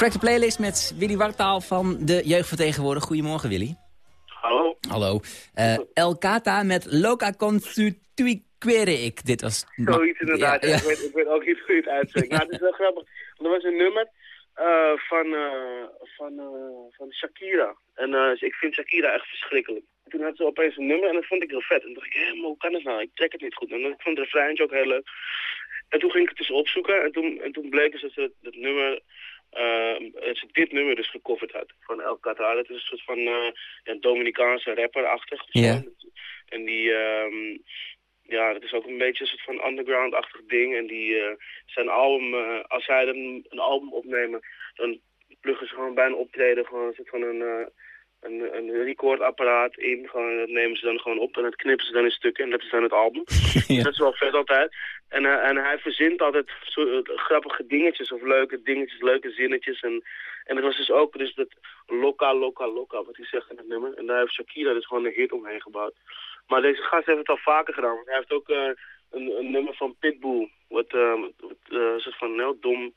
Crack the playlist met Willy Wartaal van de jeugdvertegenwoordiger. Goedemorgen Willy. Hallo. Hallo. Eh El Kata met Loca Constituiquere ik. Dit was... Zoiets inderdaad. Ja, ja. ja. Ik, weet, ik weet ook niet hoe je het uitspreekt. nou, het is wel grappig. Want er was een nummer eh, van, eh, van, van Shakira. En ik vind Shakira echt verschrikkelijk. Toen had ze opeens een nummer en dat vond ik heel vet. En toen dacht ik, hé, maar hoe kan dat nou? Ik trek het niet goed. En ik vond het refreintje ook heel leuk. En toen ging ik het dus opzoeken. En toen, en toen bleek dus dat ze het, het nummer... eh, ze dit nummer dus gecoverd had van El Qatar. Dat is een soort van eh ja, Dominicaanse rapper-achtig. En die, ehm, ja, dat is ook een beetje een soort van underground-achtig ding. En die, eh, zijn album, eh, als zij een, een album opnemen, dan pluggen ze gewoon bij een optreden gewoon een soort van een, eh, een, een recordapparaat in. Gewoon, dat nemen ze dan gewoon op en dat knippen ze dan in stukken en dat is dan het album. Dus dat is wel vet altijd. En, eh, en hij verzint altijd zo, eh, grappige dingetjes of leuke dingetjes, leuke zinnetjes. En, en dat was dus ook dus dat loka, loka, loka, wat hij zegt in het nummer. En daar heeft Shakira dus gewoon een hit omheen gebouwd. Maar deze gast heeft het al vaker gedaan. Want hij heeft ook eh, een, een nummer van Pitbull. Wat, eh, wat een soort van heel dom,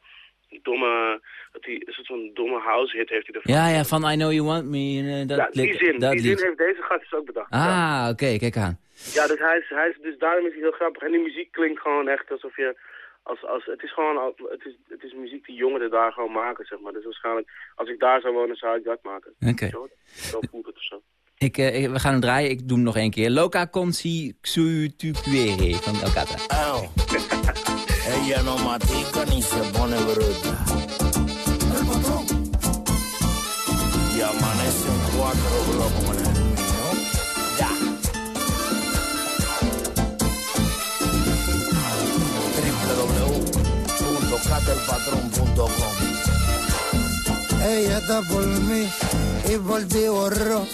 domme, dat soort van domme house hit heeft hij ervan. Ja, ja, van I Know You Want Me. en, eh, dat ja, die zin, dat die lied. zin heeft deze gast dus ook bedacht. Ah, oké, kijk aan. Ja, dus, hij is, hij is, dus daarom is hij heel grappig. En die muziek klinkt gewoon echt alsof je... Als, als, het is gewoon al- het is, het is muziek die jongeren daar gewoon maken, zeg maar. Dus waarschijnlijk, als ik daar zou wonen, zou ik dat maken. Oké. Zo, zo voelt het of zo. Ik, eh, ik- we gaan hem draaien, ik doe hem nog één keer. Loca consi xutupuere van El Cata. Ella no matica ni se pone bruta. Y amanece en cuatro blocos con el mío. Ya. www.catelpatron.com Ella está por mí y por ti borró.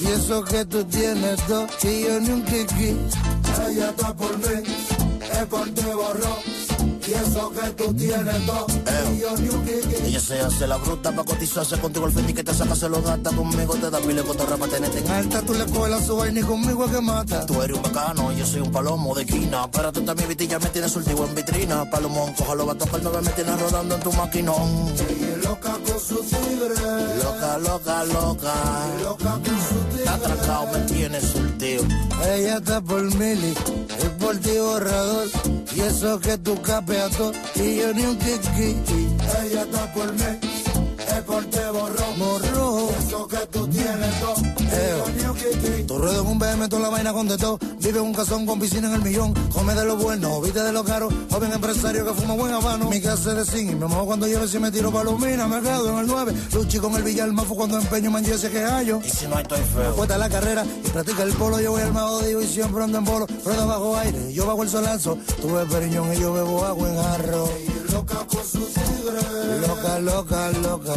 Y eso que tú tienes dos y yo ni un kiki. Ella está por mí y por ti borró. Y eso que tú tienes dos y yo ni un. Ella se hace la bruta pa' cotizarse contigo el fendi que te saca, se lo gasta conmigo, te da pile cotorra pa' tenerte en Alta tú le coges la suba y ni conmigo es que mata. Tú eres un bacano, yo soy un palomo de esquina. Espérate, está mi vitilla, me tienes surtido en vitrina. Palomón, cójalo, va a tocar, nueve me tienes rodando en tu maquinón. Loca con su tigre. Loca, loca, loca. Loca con su tigre. Está atracado, me tienes surtido. Ella está por mili y por ti borrador. Y eso que tú capeas todo y yo ni un kiki. Ella está por mí, ti borró. Borró. Eso que tú tienes todo ruedas en un BM, toda la vaina con de todo. Vive en un casón con piscina en el millón. Come de lo bueno, viste de lo caro. Joven empresario que fuma buen habano. Mi casa de zinc y me mojo cuando llueve si me tiro palomina. Me quedo en el 9. Luchi con el Villar Mafo cuando empeño manchese que hallo. Y si no hay, estoy feo. Puesta la carrera y practica el polo. Yo voy al mago de y siempre ando en polo. Rueda bajo aire, yo bajo el solazo. Tú ves periñón y yo bebo agua en jarro. Loca con su tigre. Loca, loca, loca.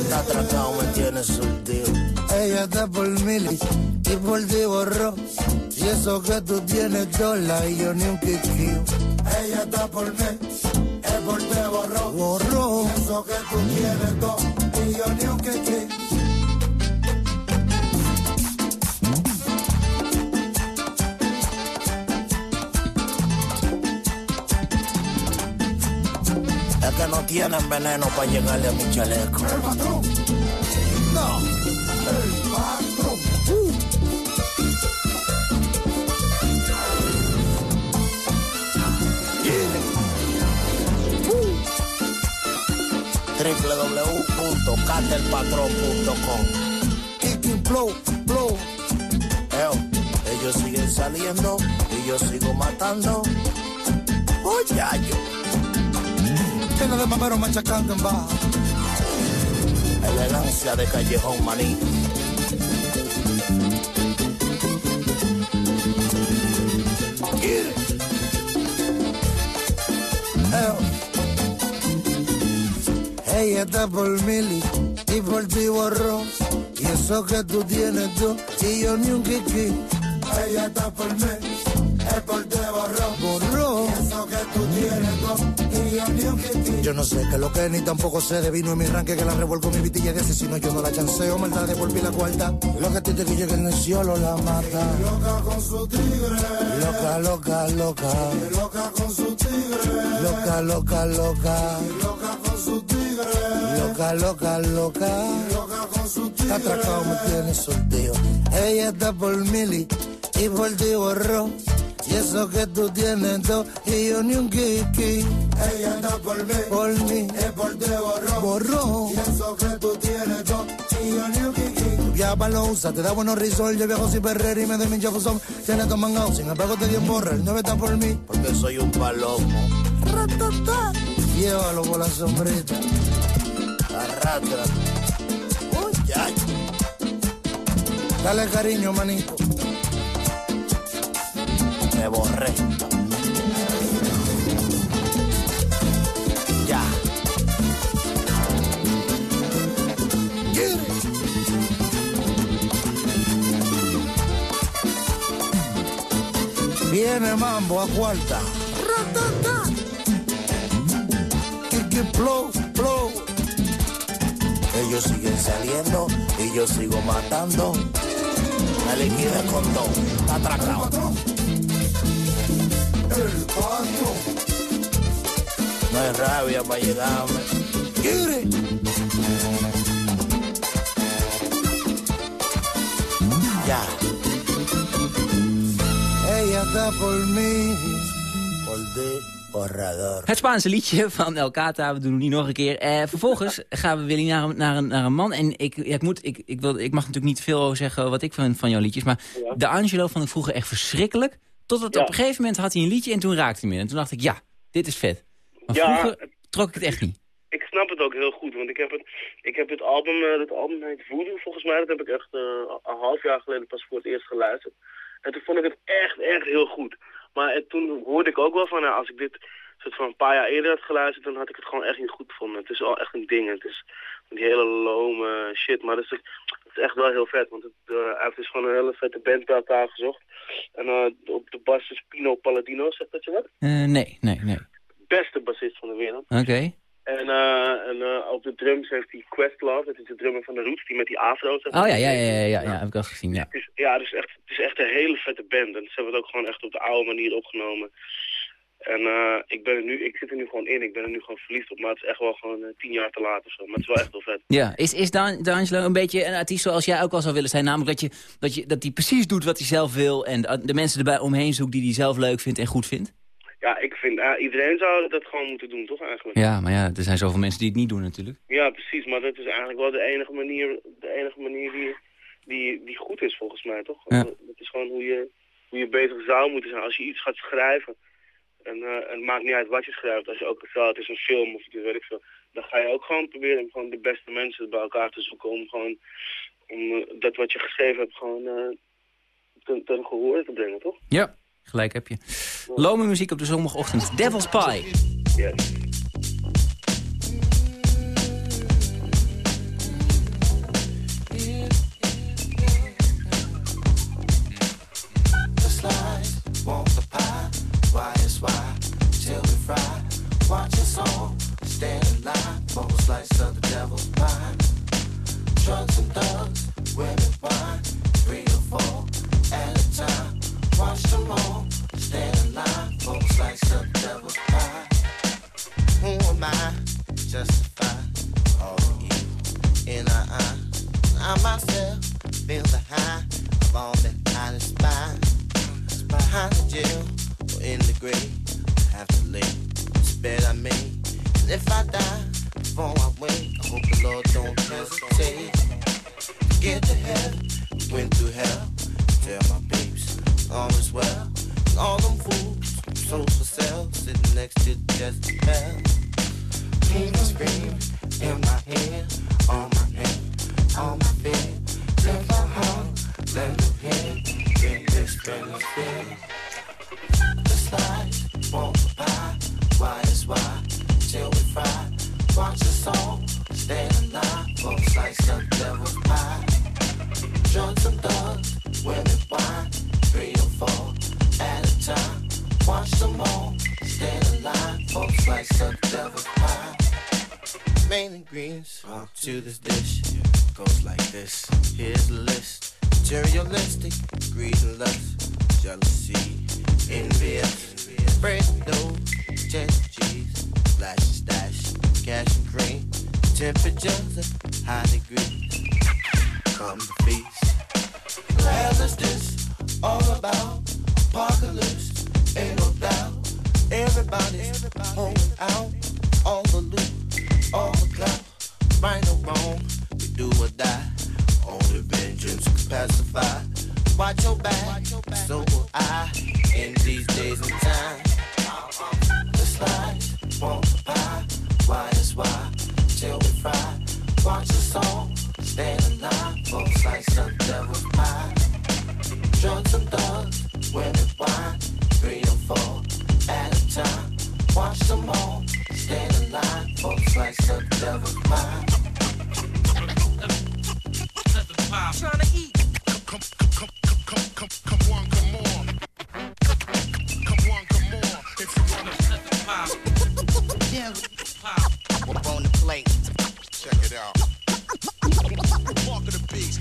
Está atracado, me tienes surtido. Ella está por mili y por ti borró. Y eso que tú tienes dólar y yo ni un kiki. Ella está por mí, es por ti borró. Borró. Y eso que tú tienes todo y yo ni un kiki. Que no tienen veneno para llegarle a mi chaleco. No. El patrón. Kiki flow, flow. Eo, ellos siguen saliendo y yo sigo matando. Oye, yo. Llena de mamero machacando en baja. Elegancia de callejón maní. Ella está por mili y por ti borró. Y eso que tú tienes tú y yo ni un kiki. Ella está por mí, es por. Que tú tienes y yo ni no sé qué es lo que es, ni tampoco sé de vino en mi ranque que la revuelco mi vitilla de asesino. Yo no la chanceo, maldad devolví la cuarta. Lo que te que llegue el necio lo la mata. Loca con su tigre. Loca, loca, loca. Loca con su tigre. Loca, loca, loca. Loca con su tigre. Loca, loca, loca. Loca con su tigre. Atracado, me tiene sorteo. Ella está por mili y por ti borró. Y eso que tú tienes todo y yo ni un kiki. Ella anda por mí, por mí, es por ti borró. Borró. Y eso que tú tienes todo y yo ni un kiki. Ya pa' lo usa, te da buenos risol, yo viajo sin perrer y me doy mi chafuzón. Tienes todo mangado, sin embargo te di en borra, el 9 está por mí. Porque soy un palomo. Ratata. Llévalo por la sombrita. Arrastra. Uy, ay. Dale cariño, manito. Me borré. Ya. Viene mambo a cuarta. Ratata. Kiki flow, flow. Ellos siguen saliendo y yo sigo matando. Me liquide con dos. Atracado. El patrón. No hay rabia para llegarme. Quiere. Ya. Ella está por mí. Por de borrador. Het Spaanse liedje van El Cata, we doen het niet nog een keer. Eh, vervolgens gaan we Willy naar, een- naar, een, naar een man. En ik, ja, ik, moet, ik, ik, wil, ik mag natuurlijk niet veel zeggen wat ik vind van jouw liedjes. Maar de Angelo vond ik vroeger echt verschrikkelijk. Totdat op een gegeven moment had hij een liedje en toen raakte hij me. En toen dacht ik, ja, dit is vet. Maar Ja, vroeger trok ik het echt niet. Ik snap het ook heel goed, want ik heb het, ik heb het album, eh, dat album heet Voodoo volgens mij, dat heb ik echt eh, een half jaar geleden pas voor het eerst geluisterd. En toen vond ik het echt, echt heel goed. Maar en toen hoorde ik ook wel van, nou, als ik dit soort van een paar jaar eerder had geluisterd, dan had ik het gewoon echt niet goed gevonden. Het is al echt een ding, het is die hele lome shit, maar dat is, is echt wel heel vet, want het, eh, hij heeft dus gewoon een hele vette band bij elkaar gezocht. En eh, op de bas is Pino Palladino, zegt dat je wat? Eh, nee, nee, nee. Beste bassist van de wereld. Oké. En, eh, en eh, op de drums heeft hij Questlove, dat is de drummer van de Roots, die met die afro. zeg maar. Oh ja, ja, ja, ja, ja, ja, heb ik al gezien, ja. Het is, ja, is, echt, het is echt een hele vette band. En ze hebben het ook gewoon echt op de oude manier opgenomen. En eh, ik, ben er nu, ik zit er nu gewoon in, ik ben er nu gewoon verliefd op. Maar het is echt wel gewoon eh, tien jaar te laat of zo. Maar het is wel echt wel vet. Ja, is, is Dan, D'Angelo een beetje een artiest zoals jij ook al zou willen zijn? Namelijk dat hij dat je, dat hij precies doet wat hij zelf wil... en de, de mensen erbij omheen zoekt die hij zelf leuk vindt en goed vindt? Ja, ik vind, eh, iedereen zou dat gewoon moeten doen, toch eigenlijk? Ja, maar ja, er zijn zoveel mensen die het niet doen natuurlijk. Ja, precies. Maar dat is eigenlijk wel de enige manier, de enige manier die, die, die goed is volgens mij, toch? Ja. Dat is gewoon hoe je, hoe je bezig zou moeten zijn. Als je iets gaat schrijven, en, eh, en het maakt niet uit wat je schrijft. Als je ook stel het is een film of iets, weet ik veel. Dan ga je ook gewoon proberen om gewoon de beste mensen bij elkaar te zoeken. Om gewoon om, eh, dat wat je geschreven hebt gewoon eh, ten, ten gehoor te brengen, toch? Ja, gelijk heb je. Lome muziek op de zondagochtend. Devil's Pie. Ja. All stand in line a slice of the devil's pie. Drugs and thugs, women, wine, three or four at a time. Watch them all stand in line a slice of the devil's pie. Who am I? Justify all the evil in our eyes. I myself feel the high of all that I despise. Behind the jail or in the grave, I have to lay spit I made. And if I die before I wake, I hope the Lord don't hesitate. Get to heaven, went through hell. Tell my peeps, all is well. And all them fools, souls for sale, sitting next to Jezebel. Demons scream in my head, on my head, on my bed. If I hung, let them hear, get this benefit. The slice, Watch us all, stay alive, for a slice of devil's pie. Drugs and thugs, women, wine, three or four at a time. Watch them all, stay alive, for a slice of devil's pie. Main ingredients to this dish goes like this. Here's the list: materialistic, greed and lust, jealousy, envious, bread, dough, cheese, flash and stash, cash and cream, temperatures of high degrees. Come to feast. Hell is this all about? Apocalypse, ain't no doubt. Everybody's holding out all the loot, all the clout, right or wrong, we do or die. Only vengeance can pacify. Watch your back, so will I. In these days and times, the want the pie why, why. Till we fry, watch us all stand alive. Folks like some devil. Drugs and thugs, women, wine, three or four at a time. Watch them all stand alive. Folks like some devil pie. Come, come, come, come, come, come come. Come yeah the plate. Check it out. Walk of the beast.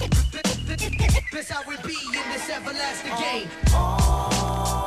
This how we be in this everlasting game. Ain't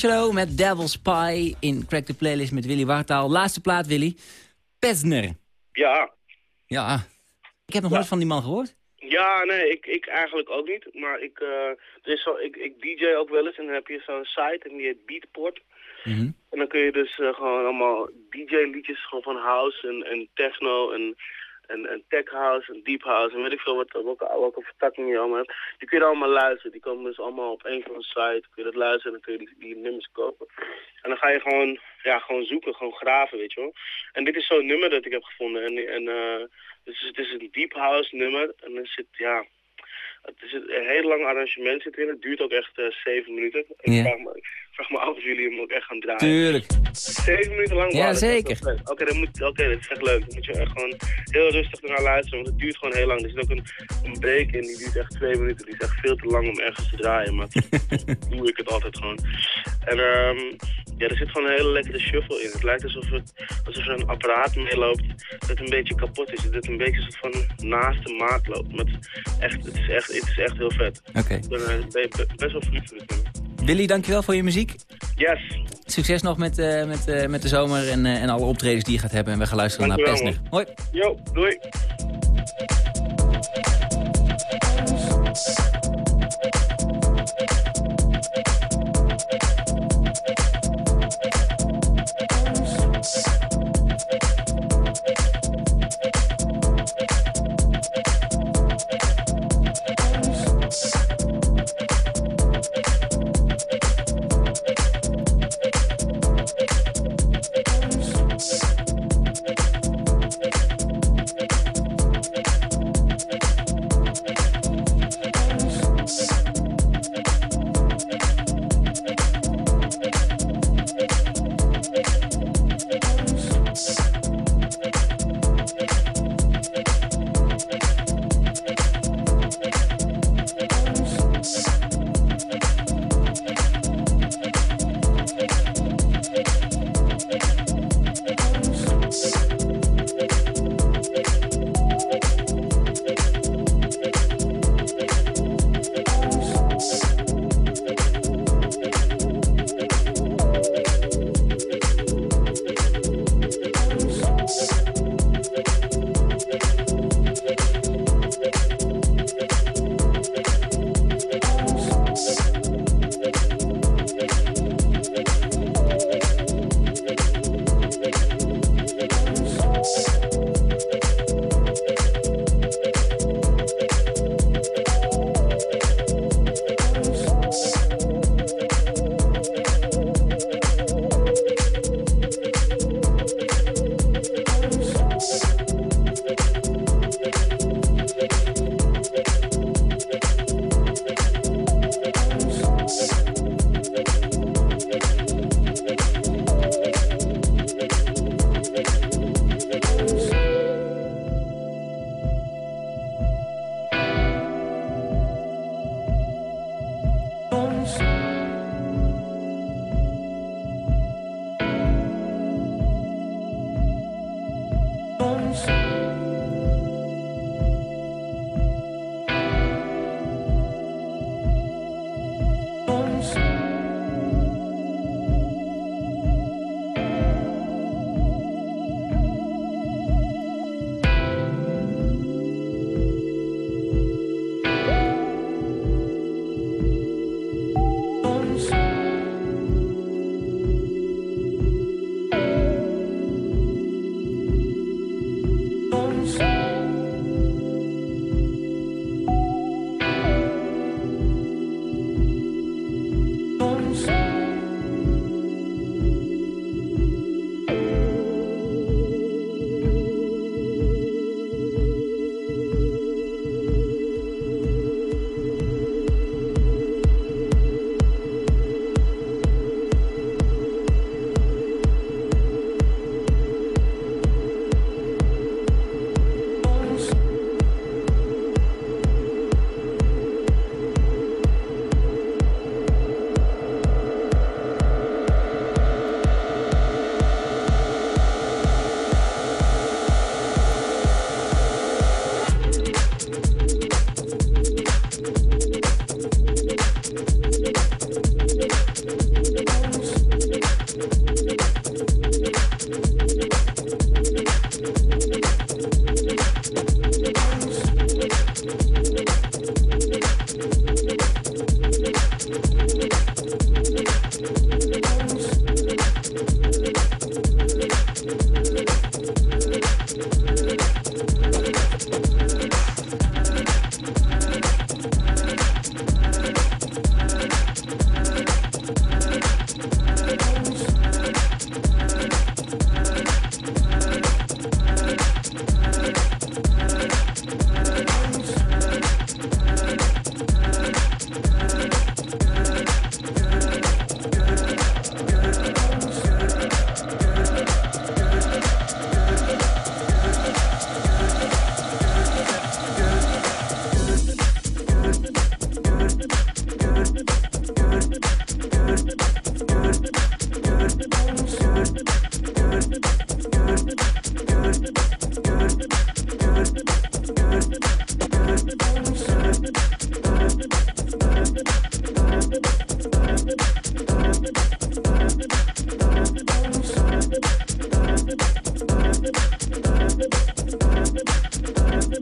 D'Angelo met Devil's Pie in Crack the Playlist met Willy Wartaal. Laatste plaat, Willy. Pesner. Ja, Ja. Ik heb nog nooit van die man gehoord. Ja, nee, ik, ik eigenlijk ook niet. Maar ik, eh, er is zo, ik, ik DJ ook wel eens en dan heb je zo'n site en die heet Beatport. Mhm. En dan kun je dus eh, gewoon allemaal DJ-liedjes gewoon van house en, en techno en, en, en tech house en deep house en weet ik veel wat, welke, welke vertakking je allemaal hebt. Die kun je allemaal luisteren. Die komen dus allemaal op één zo'n site. Kun je dat luisteren en dan kun je die, die nummers kopen. En dan ga je gewoon, ja, gewoon zoeken, gewoon graven, weet je wel. En dit is zo'n nummer dat ik heb gevonden. En, en eh, dus het is een deep house nummer. En er zit, ja, het is een heel lang arrangement zit erin. Het duurt ook echt eh, zeven minuten. Vraag me, ik af of jullie hem ook echt gaan draaien. Tuurlijk. Zeven minuten lang? Ja, zeker. Oké, dat moet- oké, dat is echt leuk. Dan moet je echt gewoon heel rustig naar luisteren, want het duurt gewoon heel lang. Er zit ook een, een break in, die duurt echt twee minuten. Die is echt veel te lang om ergens te draaien, maar doe ik het altijd gewoon. En ehm, ja, er zit gewoon een hele lekkere shuffle in. Het lijkt alsof, het, alsof er een apparaat meeloopt dat een beetje kapot is. Dat het een beetje soort van naast de maat loopt. Maar het, is echt, het, is echt, het is echt heel vet. Oké. Ik ben, be- be- best wel verliefd op nummer. Willy, dankjewel voor je muziek. Yes. Succes nog met, eh, met, eh, met de zomer en, eh, en alle optredens die je gaat hebben. En we gaan luisteren naar Pesner. Hoi. Yo, doei.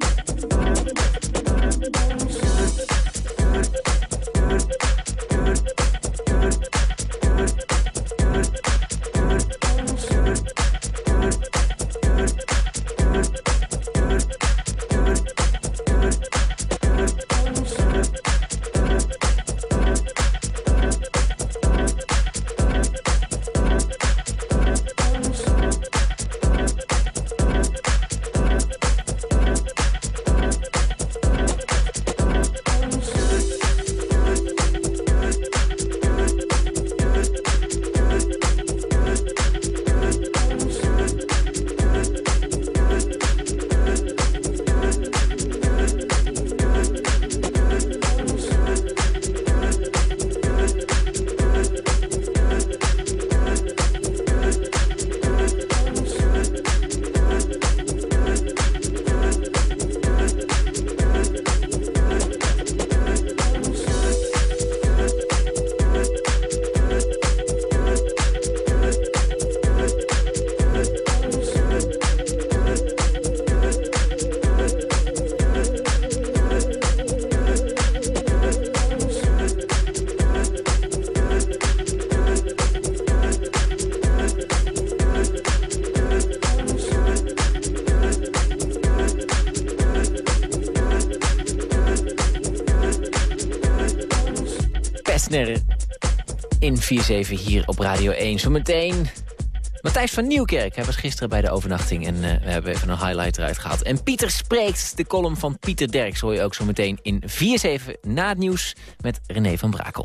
Thank you. 4-7 hier op Radio 1. Zometeen Matthijs van Nieuwkerk. Hij was gisteren bij de overnachting en eh, we hebben even een highlight eruit gehaald. En Pieter spreekt, de column van Pieter Derks hoor je ook zo meteen in 4-7 na het nieuws met René van Brakel.